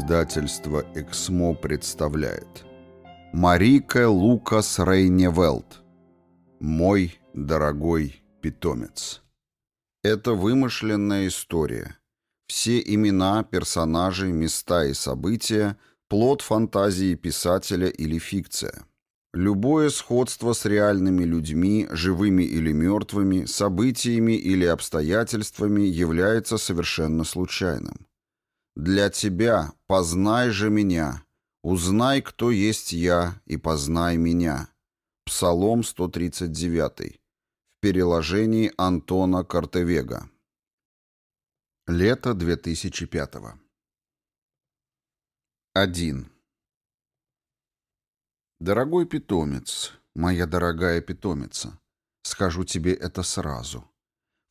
Издательство «Эксмо» представляет Марика Лукас Рейневелд «Мой дорогой питомец» Это вымышленная история. Все имена, персонажи, места и события – плод фантазии писателя или фикция. Любое сходство с реальными людьми, живыми или мертвыми, событиями или обстоятельствами является совершенно случайным. Для тебя познай же меня, узнай, кто есть я, и познай меня. Псалом 139. В переложении Антона Картевега. Лето 2005. 1. Дорогой питомец, моя дорогая питомица, скажу тебе это сразу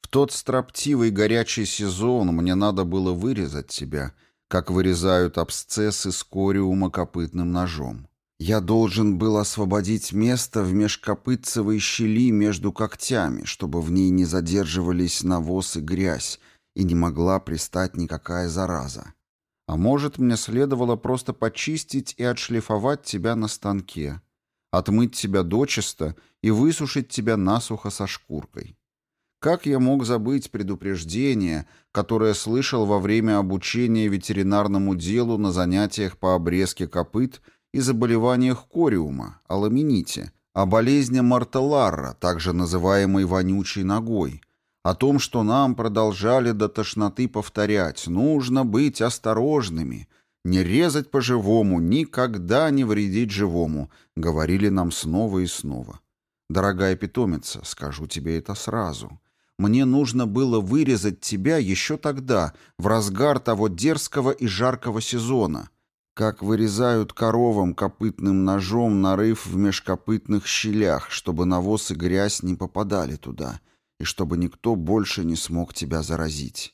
тот строптивый горячий сезон мне надо было вырезать тебя, как вырезают абсцессы скориума копытным ножом. Я должен был освободить место в межкопытцевой щели между когтями, чтобы в ней не задерживались навоз и грязь, и не могла пристать никакая зараза. А может, мне следовало просто почистить и отшлифовать тебя на станке, отмыть тебя дочисто и высушить тебя насухо со шкуркой. Как я мог забыть предупреждение, которое слышал во время обучения ветеринарному делу на занятиях по обрезке копыт и заболеваниях кориума, аламините, о болезни Мартелларра, также называемой вонючей ногой, о том, что нам продолжали до тошноты повторять «нужно быть осторожными», «не резать по-живому», «никогда не вредить живому», говорили нам снова и снова. Дорогая питомица, скажу тебе это сразу – мне нужно было вырезать тебя еще тогда, в разгар того дерзкого и жаркого сезона, как вырезают коровам копытным ножом нарыв в межкопытных щелях, чтобы навоз и грязь не попадали туда, и чтобы никто больше не смог тебя заразить.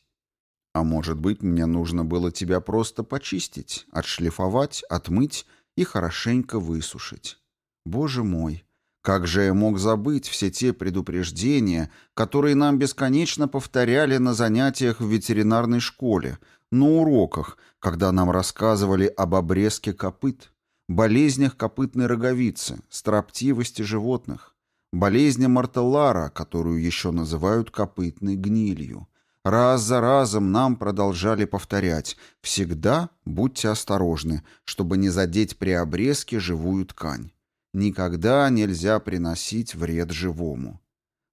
А может быть, мне нужно было тебя просто почистить, отшлифовать, отмыть и хорошенько высушить. Боже мой, как же я мог забыть все те предупреждения, которые нам бесконечно повторяли на занятиях в ветеринарной школе, на уроках, когда нам рассказывали об обрезке копыт, болезнях копытной роговицы, строптивости животных, болезни Мартеллара, которую еще называют копытной гнилью. Раз за разом нам продолжали повторять «всегда будьте осторожны, чтобы не задеть при обрезке живую ткань». Никогда нельзя приносить вред живому.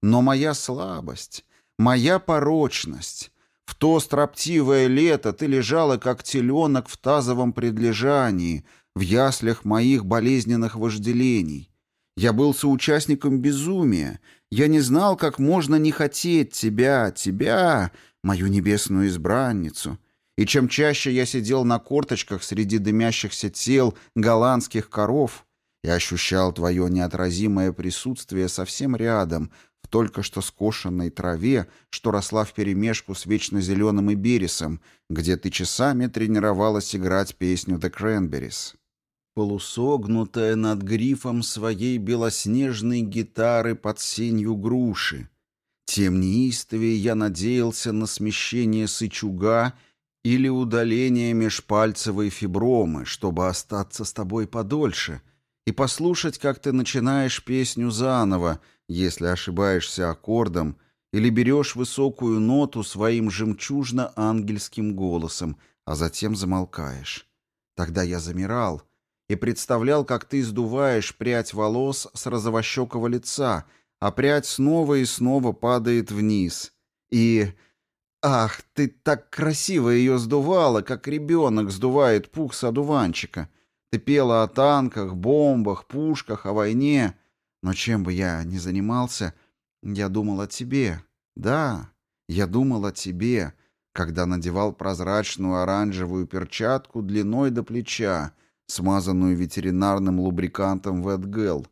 Но моя слабость, моя порочность... В то строптивое лето ты лежала, как теленок в тазовом предлежании, в яслях моих болезненных вожделений. Я был соучастником безумия. Я не знал, как можно не хотеть тебя, тебя, мою небесную избранницу. И чем чаще я сидел на корточках среди дымящихся тел голландских коров, и ощущал твое неотразимое присутствие совсем рядом, в только что скошенной траве, что росла вперемешку с вечно зеленым и бересом, где ты часами тренировалась играть песню «The Cranberries». Полусогнутая над грифом своей белоснежной гитары под сенью груши. Тем неистовее я надеялся на смещение сычуга или удаление межпальцевой фибромы, чтобы остаться с тобой подольше — и послушать, как ты начинаешь песню заново, если ошибаешься аккордом, или берешь высокую ноту своим жемчужно-ангельским голосом, а затем замолкаешь. Тогда я замирал и представлял, как ты сдуваешь прядь волос с розовощекого лица, а прядь снова и снова падает вниз. И... Ах, ты так красиво ее сдувала, как ребенок сдувает пух с одуванчика — ты пела о танках, бомбах, пушках, о войне. Но чем бы я ни занимался, я думал о тебе. Да, я думал о тебе, когда надевал прозрачную оранжевую перчатку длиной до плеча, смазанную ветеринарным лубрикантом Ветгел,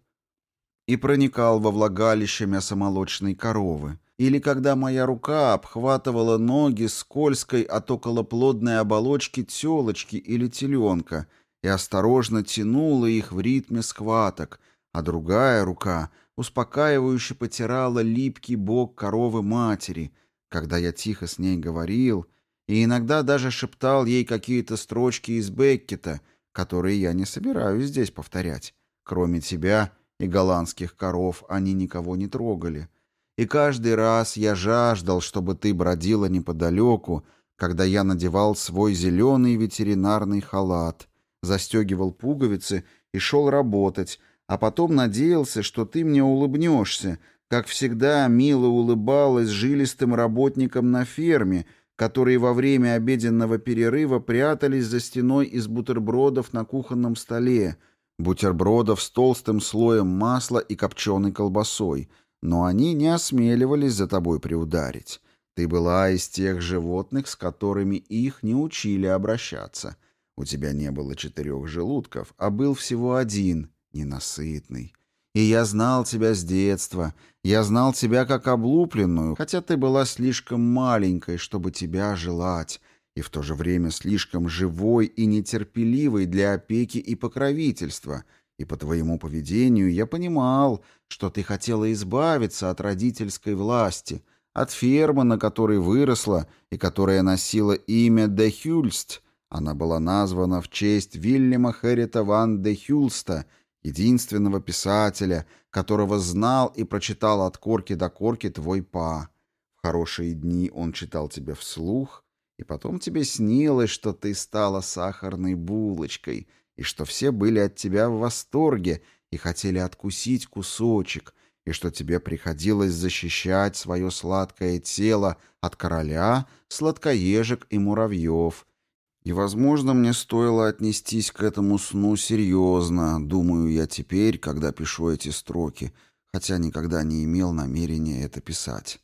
и проникал во влагалище мясомолочной коровы. Или когда моя рука обхватывала ноги скользкой от околоплодной оболочки телочки или теленка — и осторожно тянула их в ритме схваток, а другая рука успокаивающе потирала липкий бок коровы матери, когда я тихо с ней говорил, и иногда даже шептал ей какие-то строчки из Беккета, которые я не собираюсь здесь повторять. Кроме тебя и голландских коров они никого не трогали. И каждый раз я жаждал, чтобы ты бродила неподалеку, когда я надевал свой зеленый ветеринарный халат, застегивал пуговицы и шел работать, а потом надеялся, что ты мне улыбнешься, как всегда мило улыбалась жилистым работникам на ферме, которые во время обеденного перерыва прятались за стеной из бутербродов на кухонном столе, бутербродов с толстым слоем масла и копченой колбасой, но они не осмеливались за тобой приударить. Ты была из тех животных, с которыми их не учили обращаться. У тебя не было четырех желудков, а был всего один, ненасытный. И я знал тебя с детства. Я знал тебя как облупленную, хотя ты была слишком маленькой, чтобы тебя желать, и в то же время слишком живой и нетерпеливой для опеки и покровительства. И по твоему поведению я понимал, что ты хотела избавиться от родительской власти, от фермы, на которой выросла и которая носила имя Де Хюльст. Она была названа в честь Вильяма Хэррита ван Де Хюлста — единственного писателя, которого знал и прочитал от корки до корки твой па. В хорошие дни он читал тебе вслух, и потом тебе снилось, что ты стала сахарной булочкой, и что все были от тебя в восторге и хотели откусить кусочек, и что тебе приходилось защищать свое сладкое тело от короля, сладкоежек и муравьев, и, возможно, мне стоило отнестись к этому сну серьезно, думаю я теперь, когда пишу эти строки, хотя никогда не имел намерения это писать.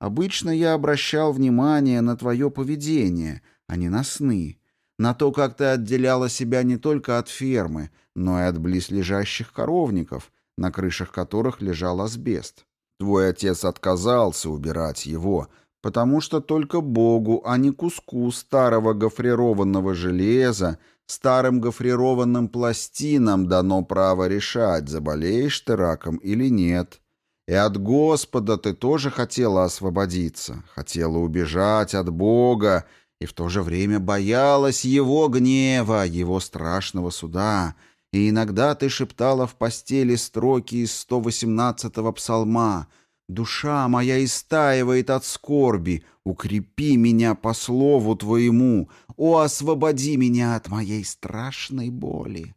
Обычно я обращал внимание на твое поведение, а не на сны, на то, как ты отделяла себя не только от фермы, но и от близлежащих коровников, на крышах которых лежал асбест. Твой отец отказался убирать его, потому что только Богу, а не куску старого гофрированного железа, старым гофрированным пластинам дано право решать, заболеешь ты раком или нет. И от Господа ты тоже хотела освободиться, хотела убежать от Бога, и в то же время боялась Его гнева, Его страшного суда, и иногда ты шептала в постели строки из 118-го псалма — Душа моя истаивает от скорби, укрепи меня по слову Твоему, о, освободи меня от моей страшной боли.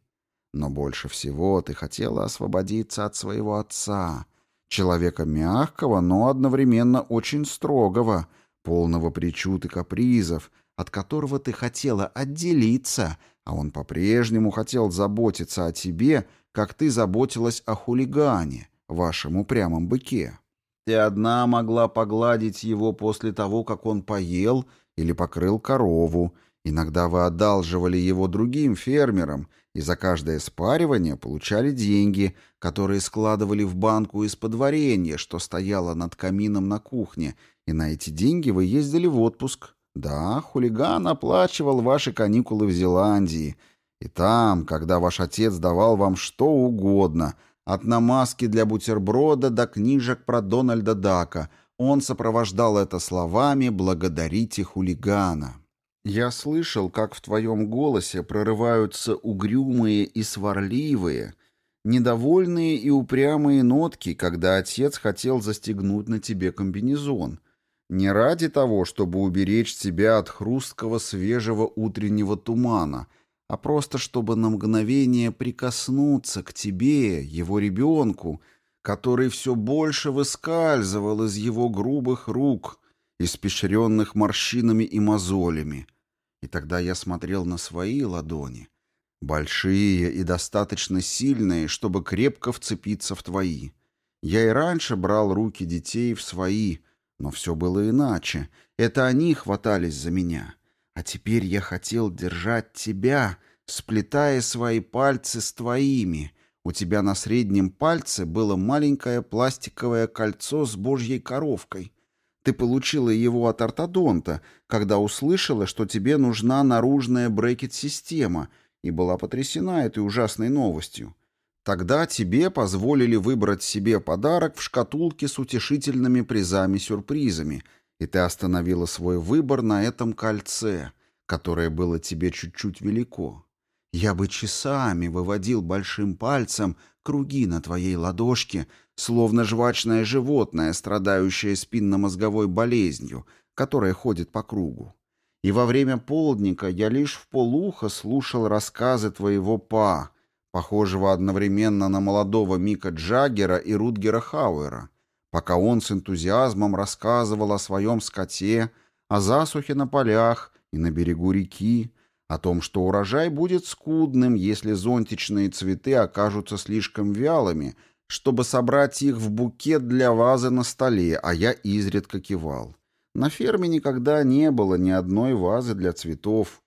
Но больше всего ты хотела освободиться от своего отца, человека мягкого, но одновременно очень строгого, полного причуд и капризов, от которого ты хотела отделиться, а он по-прежнему хотел заботиться о тебе, как ты заботилась о хулигане, вашем упрямом быке. Ты одна могла погладить его после того, как он поел или покрыл корову. Иногда вы одалживали его другим фермерам и за каждое спаривание получали деньги, которые складывали в банку из-под варенья, что стояло над камином на кухне, и на эти деньги вы ездили в отпуск. Да, хулиган оплачивал ваши каникулы в Зеландии. И там, когда ваш отец давал вам что угодно — от намазки для бутерброда до книжек про Дональда Дака. Он сопровождал это словами «благодарите хулигана». Я слышал, как в твоем голосе прорываются угрюмые и сварливые, недовольные и упрямые нотки, когда отец хотел застегнуть на тебе комбинезон. Не ради того, чтобы уберечь тебя от хрусткого свежего утреннего тумана — а просто чтобы на мгновение прикоснуться к тебе, его ребенку, который все больше выскальзывал из его грубых рук, испещренных морщинами и мозолями. И тогда я смотрел на свои ладони, большие и достаточно сильные, чтобы крепко вцепиться в твои. Я и раньше брал руки детей в свои, но все было иначе. Это они хватались за меня. А теперь я хотел держать тебя, сплетая свои пальцы с твоими. У тебя на среднем пальце было маленькое пластиковое кольцо с божьей коровкой. Ты получила его от ортодонта, когда услышала, что тебе нужна наружная брекет-система, и была потрясена этой ужасной новостью. Тогда тебе позволили выбрать себе подарок в шкатулке с утешительными призами-сюрпризами — и ты остановила свой выбор на этом кольце, которое было тебе чуть-чуть велико. Я бы часами выводил большим пальцем круги на твоей ладошке, словно жвачное животное, страдающее спинномозговой болезнью, которая ходит по кругу. И во время полдника я лишь в полухо слушал рассказы твоего па, похожего одновременно на молодого Мика Джаггера и Рутгера Хауэра, пока он с энтузиазмом рассказывал о своем скоте, о засухе на полях и на берегу реки, о том, что урожай будет скудным, если зонтичные цветы окажутся слишком вялыми, чтобы собрать их в букет для вазы на столе, а я изредка кивал. На ферме никогда не было ни одной вазы для цветов,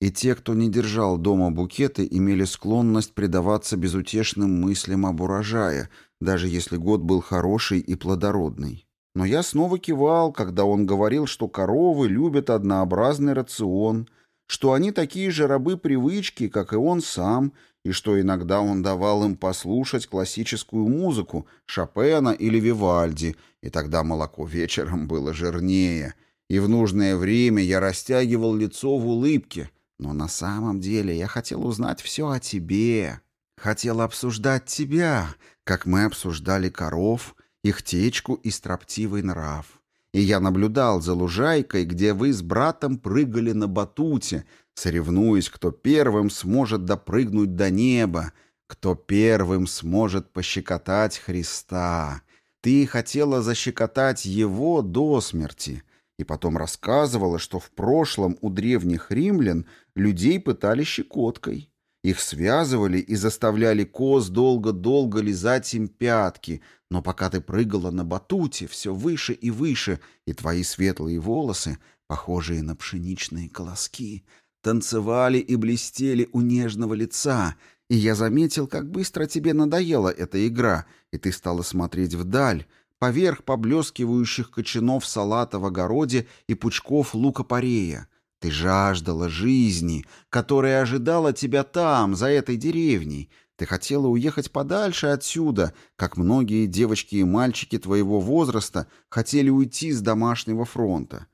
и те, кто не держал дома букеты, имели склонность предаваться безутешным мыслям об урожае, даже если год был хороший и плодородный. Но я снова кивал, когда он говорил, что коровы любят однообразный рацион, что они такие же рабы привычки, как и он сам, и что иногда он давал им послушать классическую музыку Шопена или Вивальди, и тогда молоко вечером было жирнее, и в нужное время я растягивал лицо в улыбке — но на самом деле я хотел узнать все о тебе. Хотел обсуждать тебя, как мы обсуждали коров, их течку и строптивый нрав. И я наблюдал за лужайкой, где вы с братом прыгали на батуте, соревнуясь, кто первым сможет допрыгнуть до неба, кто первым сможет пощекотать Христа. Ты хотела защекотать его до смерти, и потом рассказывала, что в прошлом у древних римлян людей пытали щекоткой. Их связывали и заставляли коз долго-долго лизать им пятки, но пока ты прыгала на батуте все выше и выше, и твои светлые волосы, похожие на пшеничные колоски, танцевали и блестели у нежного лица, и я заметил, как быстро тебе надоела эта игра, и ты стала смотреть вдаль, поверх поблескивающих кочанов салата в огороде и пучков лука-порея. Ты жаждала жизни, которая ожидала тебя там, за этой деревней. Ты хотела уехать подальше отсюда, как многие девочки и мальчики твоего возраста хотели уйти с домашнего фронта.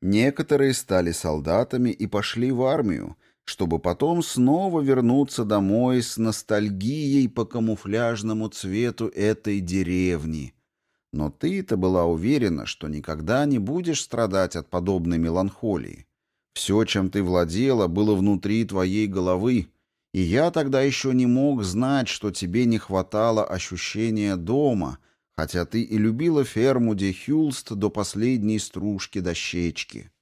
Некоторые стали солдатами и пошли в армию, чтобы потом снова вернуться домой с ностальгией по камуфляжному цвету этой деревни, но ты-то была уверена, что никогда не будешь страдать от подобной меланхолии. Все, чем ты владела, было внутри твоей головы, и я тогда еще не мог знать, что тебе не хватало ощущения дома, хотя ты и любила ферму де Хюлст до последней стружки дощечки.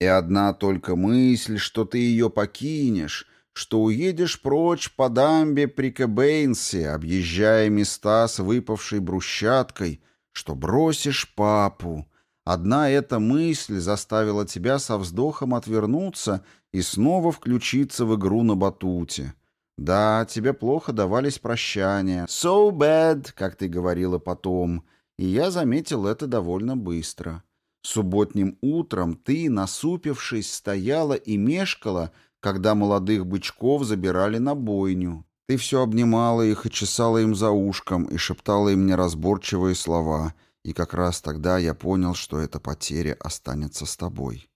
И одна только мысль, что ты ее покинешь, что уедешь прочь по дамбе при Кэбейнсе, объезжая места с выпавшей брусчаткой — что бросишь папу. Одна эта мысль заставила тебя со вздохом отвернуться и снова включиться в игру на батуте. Да, тебе плохо давались прощания. «So bad», как ты говорила потом. И я заметил это довольно быстро. Субботним утром ты, насупившись, стояла и мешкала, когда молодых бычков забирали на бойню. Ты все обнимала их и чесала им за ушком, и шептала им неразборчивые слова, и как раз тогда я понял, что эта потеря останется с тобой.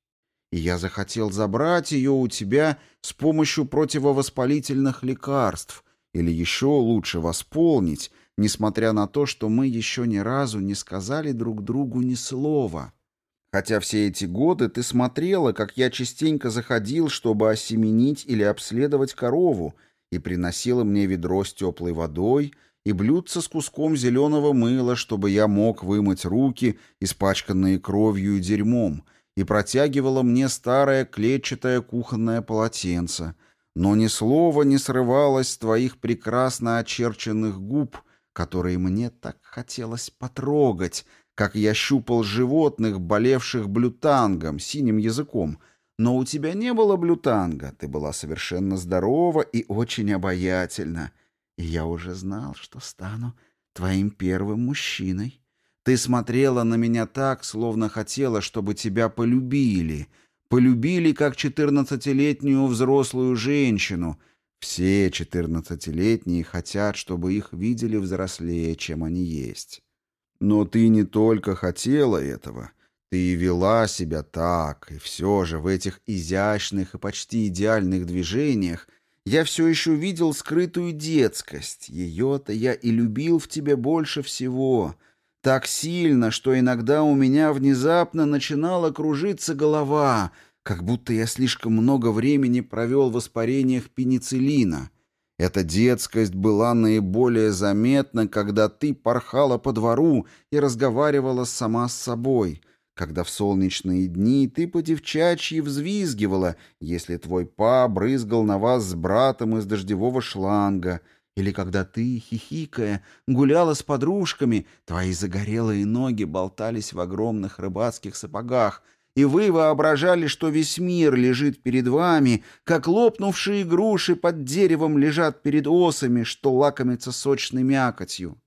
И я захотел забрать ее у тебя с помощью противовоспалительных лекарств, или еще лучше восполнить, несмотря на то, что мы еще ни разу не сказали друг другу ни слова. Хотя все эти годы ты смотрела, как я частенько заходил, чтобы осеменить или обследовать корову, и приносила мне ведро с теплой водой и блюдце с куском зеленого мыла, чтобы я мог вымыть руки, испачканные кровью и дерьмом, и протягивала мне старое клетчатое кухонное полотенце, но ни слова не срывалось с твоих прекрасно очерченных губ, которые мне так хотелось потрогать, как я щупал животных, болевших блютангом, синим языком, но у тебя не было блютанга, ты была совершенно здорова и очень обаятельна. И я уже знал, что стану твоим первым мужчиной. Ты смотрела на меня так, словно хотела, чтобы тебя полюбили. Полюбили, как четырнадцатилетнюю взрослую женщину. Все четырнадцатилетние хотят, чтобы их видели взрослее, чем они есть. Но ты не только хотела этого — Ты вела себя так, и все же в этих изящных и почти идеальных движениях я все еще видел скрытую детскость. Ее-то я и любил в тебе больше всего. Так сильно, что иногда у меня внезапно начинала кружиться голова, как будто я слишком много времени провел в воспарениях пенициллина. Эта детскость была наиболее заметна, когда ты порхала по двору и разговаривала сама с собой — когда в солнечные дни ты по-девчачьи взвизгивала, если твой па брызгал на вас с братом из дождевого шланга, или когда ты, хихикая, гуляла с подружками, твои загорелые ноги болтались в огромных рыбацких сапогах, и вы воображали, что весь мир лежит перед вами, как лопнувшие груши под деревом лежат перед осами, что лакомятся сочной мякотью.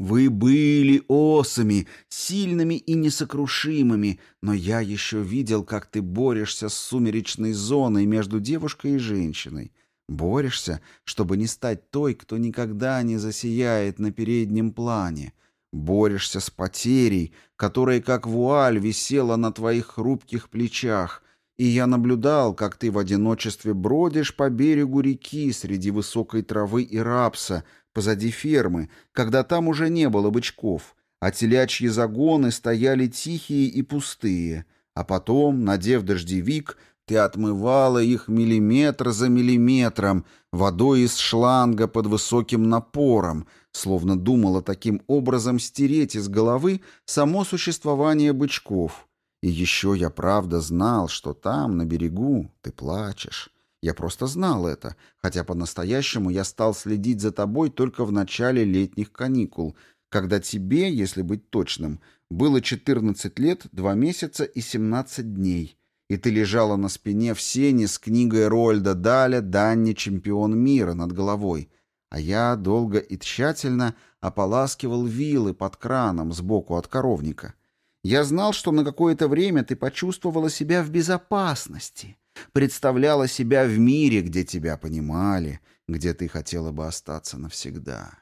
Вы были осами, сильными и несокрушимыми, но я еще видел, как ты борешься с сумеречной зоной между девушкой и женщиной. Борешься, чтобы не стать той, кто никогда не засияет на переднем плане. Борешься с потерей, которая как вуаль висела на твоих хрупких плечах, и я наблюдал, как ты в одиночестве бродишь по берегу реки среди высокой травы и рапса, позади фермы, когда там уже не было бычков, а телячьи загоны стояли тихие и пустые, а потом, надев дождевик, ты отмывала их миллиметр за миллиметром водой из шланга под высоким напором, словно думала таким образом стереть из головы само существование бычков. И еще я правда знал, что там, на берегу, ты плачешь. Я просто знал это, хотя по-настоящему я стал следить за тобой только в начале летних каникул, когда тебе, если быть точным, было 14 лет, 2 месяца и 17 дней, и ты лежала на спине в сене с книгой Рольда Даля «Данни. Чемпион мира» над головой, а я долго и тщательно ополаскивал вилы под краном сбоку от коровника. Я знал, что на какое-то время ты почувствовала себя в безопасности, представляла себя в мире, где тебя понимали, где ты хотела бы остаться навсегда.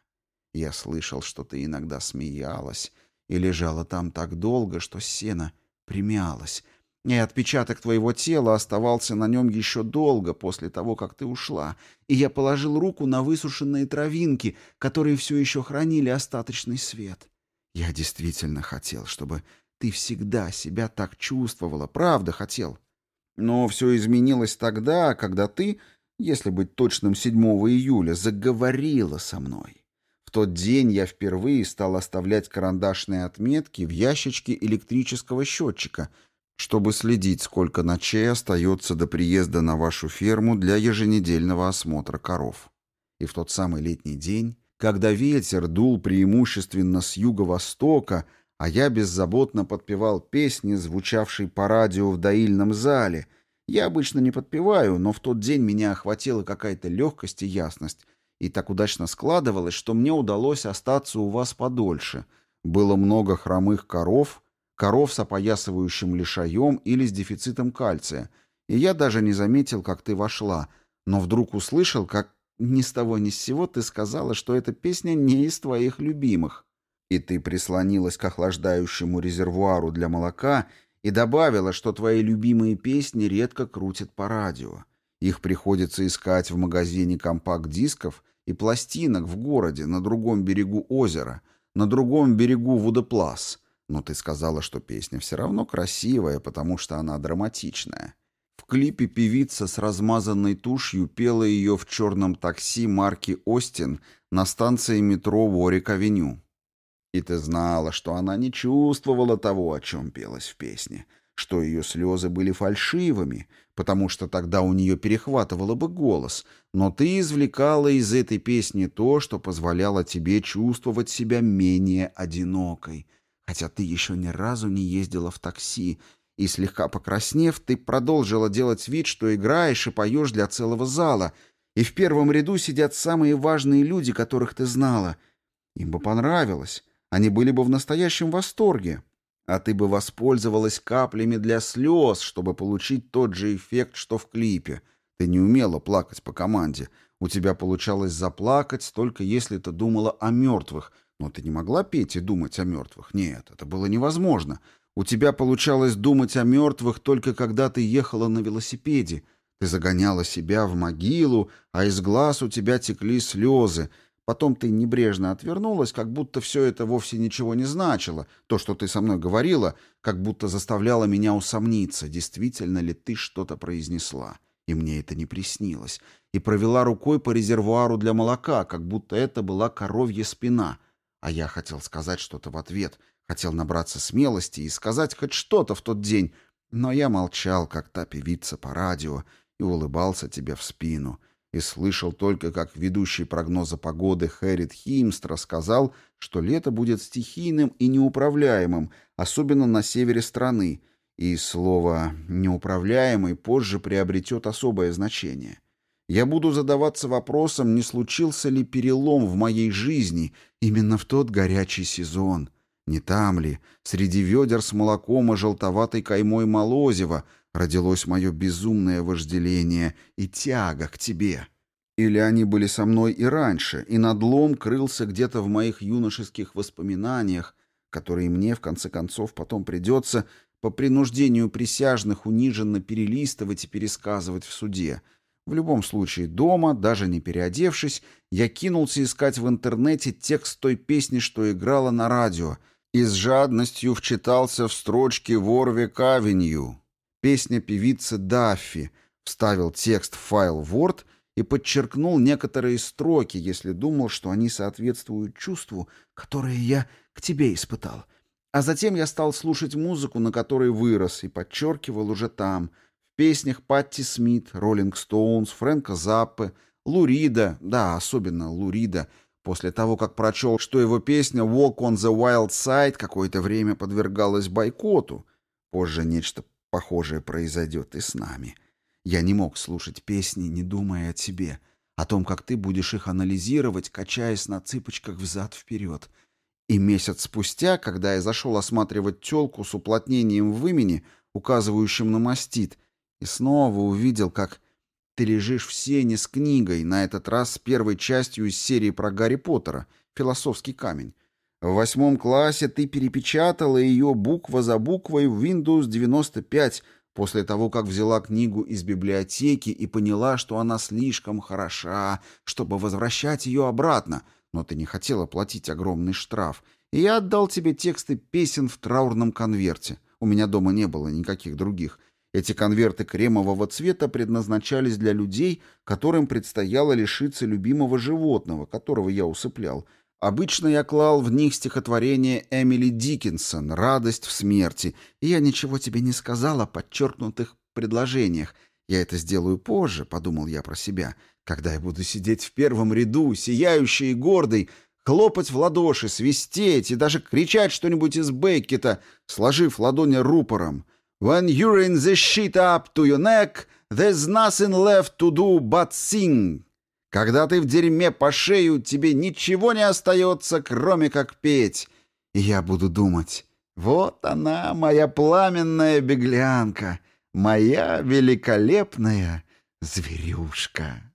Я слышал, что ты иногда смеялась и лежала там так долго, что сено примялось, и отпечаток твоего тела оставался на нем еще долго после того, как ты ушла, и я положил руку на высушенные травинки, которые все еще хранили остаточный свет. Я действительно хотел, чтобы ты всегда себя так чувствовала, правда хотел. Но все изменилось тогда, когда ты, если быть точным 7 июля, заговорила со мной. В тот день я впервые стал оставлять карандашные отметки в ящичке электрического счетчика, чтобы следить, сколько ночей остается до приезда на вашу ферму для еженедельного осмотра коров. И в тот самый летний день, когда ветер дул преимущественно с юго-востока, а я беззаботно подпевал песни, звучавшие по радио в доильном зале. Я обычно не подпеваю, но в тот день меня охватила какая-то легкость и ясность, и так удачно складывалось, что мне удалось остаться у вас подольше. Было много хромых коров, коров с опоясывающим лишаем или с дефицитом кальция, и я даже не заметил, как ты вошла, но вдруг услышал, как ни с того ни с сего ты сказала, что эта песня не из твоих любимых. И ты прислонилась к охлаждающему резервуару для молока и добавила, что твои любимые песни редко крутят по радио. Их приходится искать в магазине компакт-дисков и пластинок в городе, на другом берегу озера, на другом берегу Вудеплас. Но ты сказала, что песня все равно красивая, потому что она драматичная. В клипе певица с размазанной тушью пела ее в черном такси марки «Остин» на станции метро Ворик-авеню. И ты знала, что она не чувствовала того, о чем пелось в песне, что ее слезы были фальшивыми, потому что тогда у нее перехватывало бы голос, но ты извлекала из этой песни то, что позволяло тебе чувствовать себя менее одинокой, хотя ты еще ни разу не ездила в такси, и, слегка покраснев, ты продолжила делать вид, что играешь и поешь для целого зала, и в первом ряду сидят самые важные люди, которых ты знала. Им бы понравилось. Они были бы в настоящем восторге. А ты бы воспользовалась каплями для слез, чтобы получить тот же эффект, что в клипе. Ты не умела плакать по команде. У тебя получалось заплакать, только если ты думала о мертвых. Но ты не могла петь и думать о мертвых. Нет, это было невозможно. У тебя получалось думать о мертвых только когда ты ехала на велосипеде. Ты загоняла себя в могилу, а из глаз у тебя текли слезы. Потом ты небрежно отвернулась, как будто все это вовсе ничего не значило. То, что ты со мной говорила, как будто заставляло меня усомниться, действительно ли ты что-то произнесла. И мне это не приснилось. И провела рукой по резервуару для молока, как будто это была коровья спина. А я хотел сказать что-то в ответ, хотел набраться смелости и сказать хоть что-то в тот день, но я молчал, как та певица по радио, и улыбался тебе в спину, и слышал только, как ведущий прогноза погоды Хэрит Химстра сказал, что лето будет стихийным и неуправляемым, особенно на севере страны, и слово «неуправляемый» позже приобретет особое значение. Я буду задаваться вопросом, не случился ли перелом в моей жизни именно в тот горячий сезон. Не там ли, среди ведер с молоком и желтоватой каймой молозива, родилось мое безумное вожделение и тяга к тебе? Или они были со мной и раньше, и надлом крылся где-то в моих юношеских воспоминаниях, которые мне, в конце концов, потом придется по принуждению присяжных униженно перелистывать и пересказывать в суде. В любом случае, дома, даже не переодевшись, я кинулся искать в интернете текст той песни, что играла на радио, и с жадностью вчитался в строчки «Ворвик Авенью». Песня певицы Даффи, вставил текст в файл Word и подчеркнул некоторые строки, если думал, что они соответствуют чувству, которое я к тебе испытал — а затем я стал слушать музыку, на которой вырос, и подчеркивал уже там, в песнях Патти Смит, Роллинг Стоунс, Фрэнка Заппе, Лурида, да, особенно Лурида, после того, как прочел, что его песня «Walk on the Wild Side» какое-то время подвергалась бойкоту. Позже нечто похожее произойдет и с нами. Я не мог слушать песни, не думая о тебе, о том, как ты будешь их анализировать, качаясь на цыпочках взад-вперед — и месяц спустя, когда я зашел осматривать телку с уплотнением в имени, указывающим на мастит, и снова увидел, как ты лежишь в сене с книгой, на этот раз с первой частью из серии про Гарри Поттера «Философский камень». В восьмом классе ты перепечатала ее буква за буквой в Windows 95 после того, как взяла книгу из библиотеки и поняла, что она слишком хороша, чтобы возвращать ее обратно — но ты не хотела платить огромный штраф, и я отдал тебе тексты песен в траурном конверте. У меня дома не было никаких других. Эти конверты кремового цвета предназначались для людей, которым предстояло лишиться любимого животного, которого я усыплял. Обычно я клал в них стихотворение Эмили Диккенсон «Радость в смерти», и я ничего тебе не сказал о подчеркнутых предложениях. Я это сделаю позже, подумал я про себя, когда я буду сидеть в первом ряду, сияющий и гордый, хлопать в ладоши, свистеть и даже кричать что-нибудь из Бейкета, сложив ладони рупором. «When you're in the shit up to your neck, there's nothing left to do but sing». Когда ты в дерьме по шею, тебе ничего не остается, кроме как петь. И я буду думать, вот она, моя пламенная беглянка, моя великолепная зверюшка.